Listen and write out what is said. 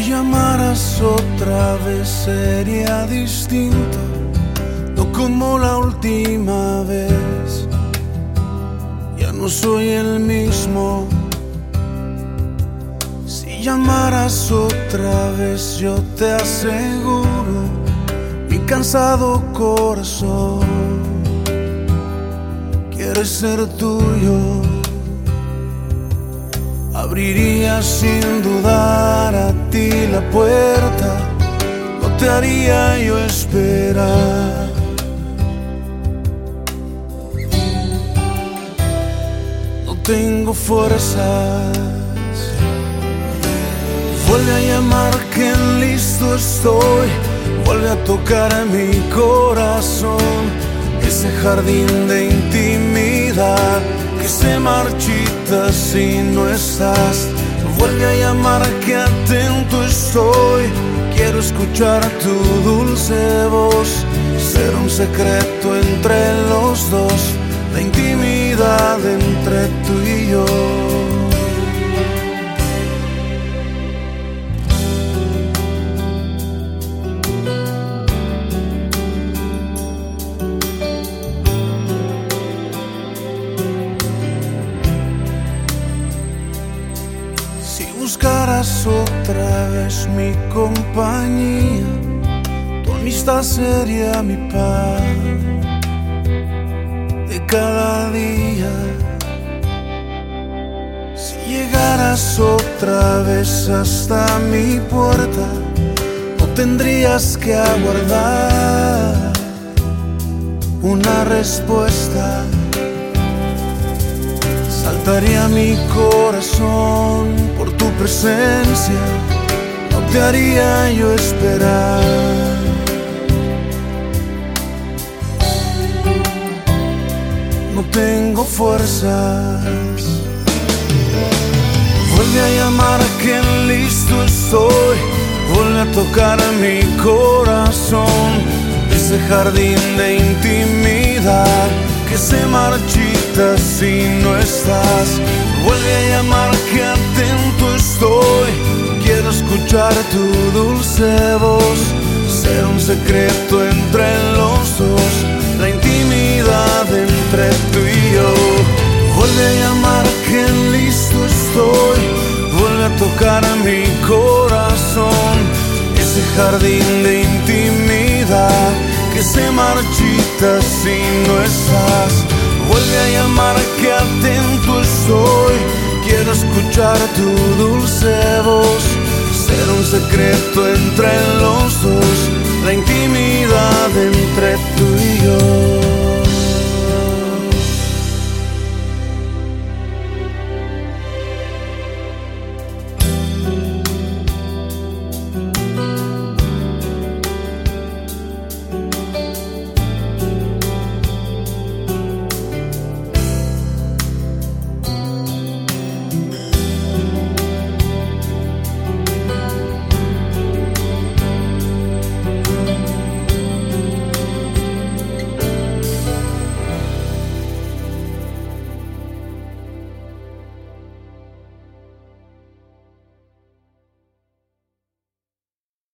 llamaras otra vez sería distinto, no como la última vez. Ya no soy el mismo. Si llamaras otra vez, yo te aseguro, mi cansado corazón quiere ser tuyo. Abriría sin dudar la puerta, no te haría yo esperar. No tengo fuerzas, vuelve a llamar que listo estoy, vuelve a tocar a mi corazón, ese jardín de intimidad que se marchita si no estás. Vuelve a llamar que atento estoy. Quiero escuchar tu dulce voz. Ser un secreto entre los dos. Otra vez mi compañía, tu amistad sería mi paz de cada día. Si llegaras otra vez hasta mi puerta, no tendrías que aguardar una respuesta. Saltaría mi corazón por tu presencia, no te haría yo esperar. No tengo fuerzas. Vuelve a llamar que listo estoy. Vuelve a tocar mi corazón. Ese jardín de intimidad que se marchita si no estás. Vuelve a llamar que atento estoy. Quiero escuchar tu dulce voz. Ser un secreto entre los dos. La intimidad entre tú y yo. Vuelve a llamar que listo estoy. Vuelve a tocar mi corazón. Ese jardín de intimidad se marchita si no estás. Vuelve a llamar que atento estoy. Quiero escuchar tu dulce voz. Ser un secreto entre.